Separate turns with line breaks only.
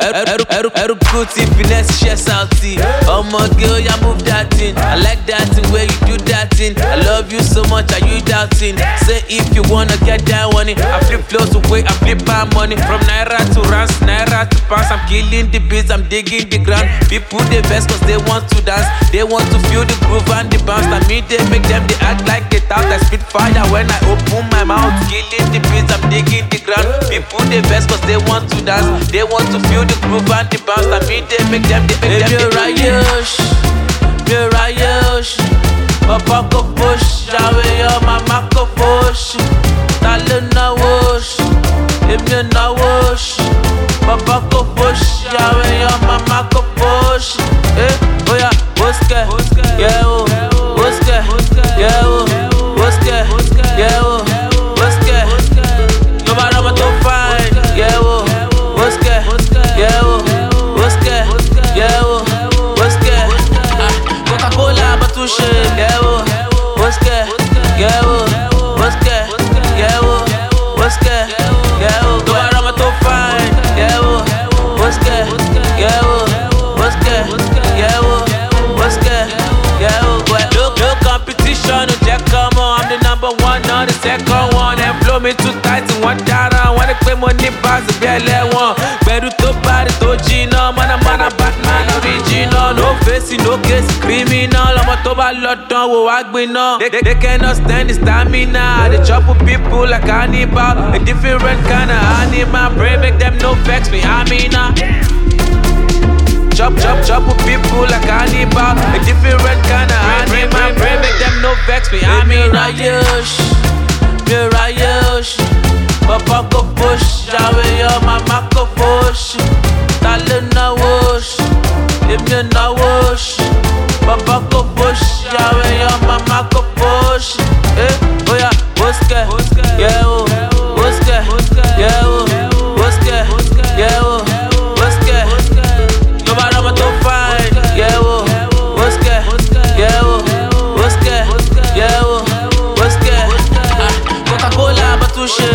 Ẹrù ẹrù ẹrù kuti finesse ṣe sauti. Ọmọge oya move that thing. I like that thing where you do that thing. I love you so much, are you doubting? Say if you wanna get that money. I flip flows away, I flip my money. From naira to rands, naira to pounds. I'm killing the beats, I'm digging the ground. People they best cause they want to dance. They want to feel the groove and the bounce. Now me they make them they act like it out. I spit fire when I open my mouth. Killing the beats, I'm digging the ground. People they best cause they want to dance. They want to feel the groove and the bounce. Now me they make them they make them they ráyè òṣì, mi ò ráyè òṣì. Bàbá kò fòṣì, àwọn èèyàn màmá kò fòṣì. Ta ló náwó òṣì? Èmi ò náwó òṣì. Bàbá kò fòṣì, àwọn èèyàn màmá kò Coca-Cola bá tún ṣe, yẹ o, bóṣkẹ̀, yẹ o, bóṣkẹ̀, yẹ o, bóṣkẹ̀, yẹ o. Tó bá rọ́mọ tó fáìn, yẹ o, bóṣkẹ̀, yẹ o, bóṣkẹ̀, yẹ o, bóṣkẹ̀, yẹ o. No, competition, no jẹ́ kọ́mọ, I'm the number one, not the second one. Ẹ flow mi too tight, wọ́n dára, wọ́n ní pé mo ní báàsì bí ẹlẹ́wọ̀n. Gbẹ̀rù tó bárí tó jiná, mọ̀nàmọ́ná Batman original. No face, no case, criminal. Ọmọ tó bá lọ dán wò wá gbiná. They, they cannot stand the stamina. I dey chop people like cannibal. A different kind of animal. Pray make them no vex me, Amina. Uh. Chop, chop, chop with people like cannibal. A different kind of animal. Pray make them no vex me, Amina. Mi ò ráyè òṣì, bàbá kò fòṣì, àwọn èèyàn màmá Èmi ò náwó òṣì. Bàbá kò fòṣì, àwọn èèyàn màmá kò fòṣì. Ẹ bóyá bóṣkẹ̀, yẹ o, bóṣkẹ̀, yẹ o, bóṣkẹ̀, yẹ o, bóṣkẹ̀. Tó bá rọ́mọ tó fáìn, yẹ o, bóṣkẹ̀, yẹ o, bóṣkẹ̀, yẹ o, bóṣkẹ̀. Ah, Coca-Cola ṣe,